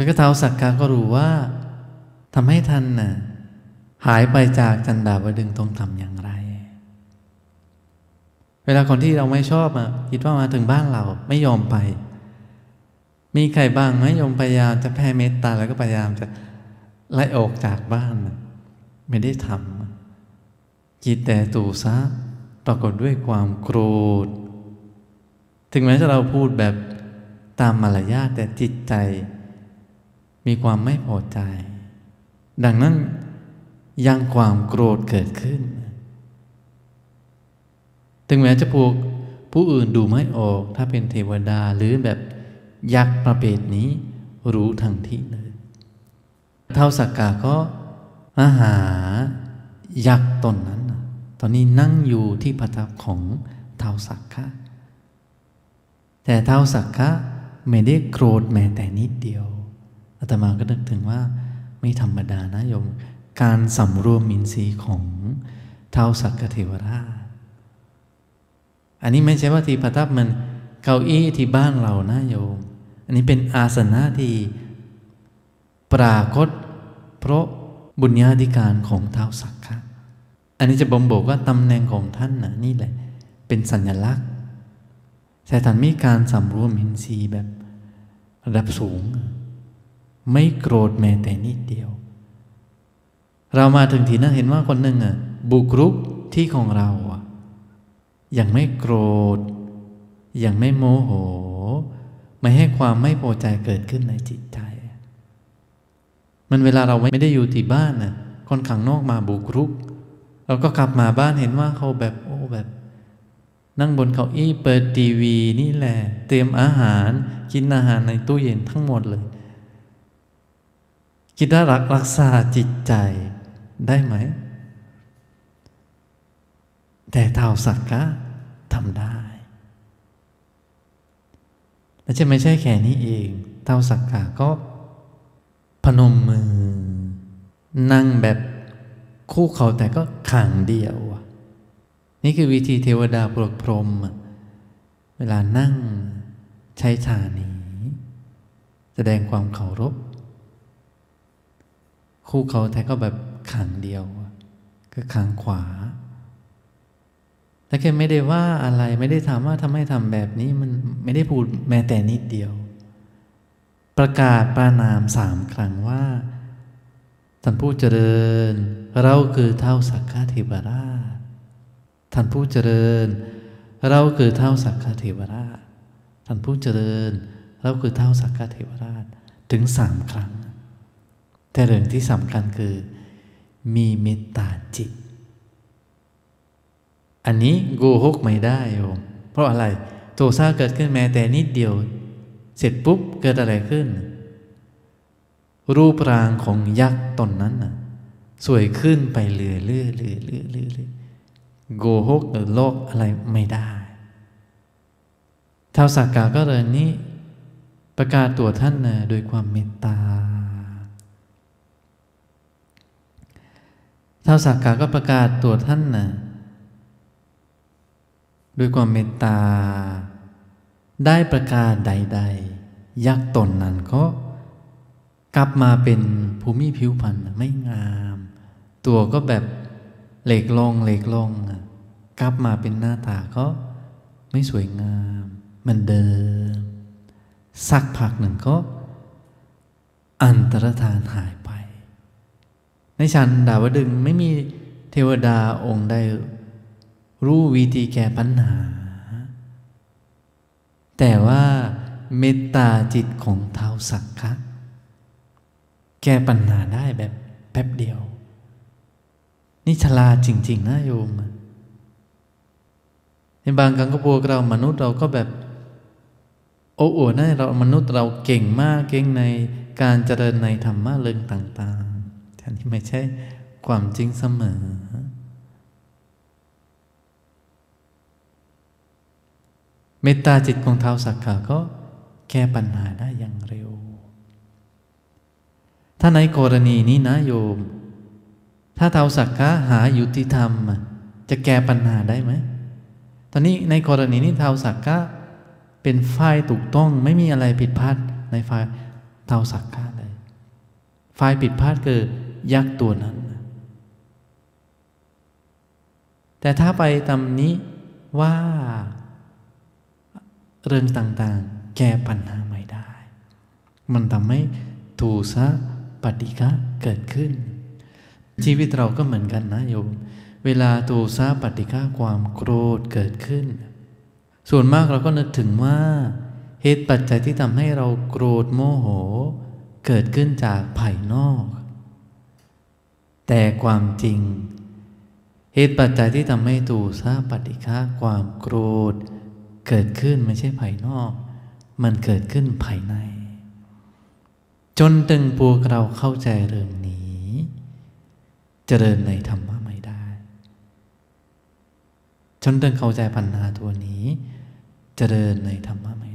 แล้วก็เท้าสักกะก็รู้ว่าทำให้ท่านน่ะหายไปจากจันดาวดึงต้องทำอย่างไร เวลาคนที่เราไม่ชอบอะคิดว่ามาถึงบ้านเราไม่ยอมไป มีใครบ้างไหมโยมพยายามจะแผ่เมตตาแล้วก็พยายามจะไล่ออกจากบ้าน ไม่ได้ทำจิตแต่ตูซะปรากฏด้วยความโกรธ ถึงแม้จะเราพูดแบบตามมารยาทแต่จิตใจ มีความไม่พอใจ ดังนั้นยังความโกรธเกิดขึ้น ถึงแม้จะพวกผู้อื่นดูไม่ออก ถ้าเป็นเทวดาหรือแบบยักษ์ประเภทนี้รู้ทันทีเลย เท่าสักกาก็มาหายักษ์ตนนั้น ตอนนี้นั่งอยู่ที่ประทับของเท่าสักกะแต่เท่าสักกะไม่ได้โกรธแม้แต่นิดเดียว อาตมาก็นึกถึงว่าไม่ธรรมดานะโยม การสำรวมมินทรีย์ของเท้าสักกเทวราชอันนี้ไม่ใช่ว่าที่ประทับมันเก้าอี้ที่บ้านเรานะโยม อันนี้เป็นอาสนะที่ปรากฏเพราะบุญญาธิการของเท้าสักะอันนี้จะบ่งบอกว่าตำแหน่งของท่านนะนี่แหละ เป็นสัญลักษณ์แต่ท่านมีการสำรวมมินทรีย์แบบระดับสูง ไม่โกรธแม้แต่นิดเดียว เรามาถึงที่นั้นเห็นว่าคนหนึ่งอะบุกรุกที่ของเราอะยังไม่โกรธยังไม่โมโห ไม่ให้ความไม่พอใจเกิดขึ้นในจิตใจ มันเวลาเราไม่ได้อยู่ที่บ้านน่ะคนข้างนอกมาบุกรุก เราก็กลับมาบ้านเห็นว่าเขาแบบโอ้แบบ นั่งบนเก้าอี้เปิดทีวีนี่แหละ เตรียมอาหารกินอาหารในตู้เย็นทั้งหมดเลย คิดว่ารักรักษาจิตใจได้ไหม แต่เท่าสักกะทำได้และจะไม่ใช่แค่นี้เองเท่าสักกะก็พนมมือ นั่งแบบคู่เขาแต่ก็ขังเดียว นี่คือวิธีเทวดาปลดพรม เวลานั่งใช้ชานี้ แสดงความเคารพ คู่เขาแต่ก็แบบขังเดียวก็ขังขวาแล้วแกไม่ได้ว่าอะไรไม่ได้ถามว่าทำไมทำแบบนี้มันไม่ได้พูดแม้แต่นิดเดียว ประกาศประนามสามครั้งว่าท่านผู้เจริญ เราคือเท่าสักกะเทวราชท่านผู้เจริญ เราคือเท่าสักกะเทวราชท่านผู้เจริญ เราคือเท่าสักกะเทวราชถึงสามครั้ง แต่เรื่องที่สำคัญคือ มีเมตตาจิต อันนี้โกหกไม่ได้โยมเพราะอะไรโทสะเกิดขึ้นแม้แต่นิดเดียว เสร็จปุ๊บเกิดอะไรขึ้น รูปร่างของยักษ์ตนนั้นน่ะสวยขึ้นไปเรื่อยๆเรื่อยๆเรื่อยๆเรื่อยโกหกหรือโลกอะไรไม่ได้ท้าวสักกาก็เลยนี้ ประกาศตัวท่านนะโดยความเมตตา ท้าวสักกาก็ประกาศตัวท่านนะด้วยความเมตตา ได้ประกาศใด ๆ ยักษ์ตนนั้นก็กลับมาเป็นภูมิผิวพรรณไม่งาม ตัวก็แบบเหล็กลงเหล็กลงกลับมาเป็นหน้าตาก็ไม่สวยงามเหมันเดิม สักพักหนึ่งก็ อันตรธานหาย ในชั้นดาวดึงไม่มีเทวดาองค์ใดรู้วิธีแก้ปัญหา แต่ว่าเมตตาจิตของเท้าสักกะแก้ปัญหาได้แบบแป๊บเดียว นี่ฉลาจริง ๆ นะโยมในบางครั้งก็พวกเรามนุษย์เราก็แบบ โอ้โหนะเรามนุษย์เราเก่งมากเก่งในการเจริญในธรรมะเรื่องต่าง ๆแต่นี่ไม่ใช่ความจริงเสมอ เมตตาจิตของเท้าสักกะก็แก้ปัญหาได้อย่างเร็ว ถ้าในกรณีนี้นะโยม ถ้าเท้าสักกะหายุติธรรม จะแก้ปัญหาได้ไหม ตอนนี้ในกรณีนี้เท้าสักกะเป็นฝ่ายถูกต้องไม่มีอะไรผิดพลาดในฝ่ายเท้าสักกะฝ่ายผิดพลาดคือ ยักษ์ตัวนั้น แต่ถ้าไปตำนี้ว่าเรื่องต่างๆ แก้ปัญหาไม่ได้ มันทำให้ทูสะปฏิฆะเกิดขึ้น ชีวิตเราก็เหมือนกันนะโยม เวลาตูสาปฏิฆาความโกรธเกิดขึ้น ส่วนมากเราก็นึกถึงว่า เหตุปัจจัยที่ทำให้เราโกรธโมโห เกิดขึ้นจากภายนอก แต่ความจริง เหตุปัจจัยที่ทำให้ตูสาปฏิฆาความโกรธ เกิดขึ้นไม่ใช่ภายนอก มันเกิดขึ้นภายใน จนตึงพวกเราเข้าใจเรื่องนี้ เจริญในธรรมะไม่ได้ จนตึงเข้าใจปัญหาตัวนี้ เจริญในธรรมะไม่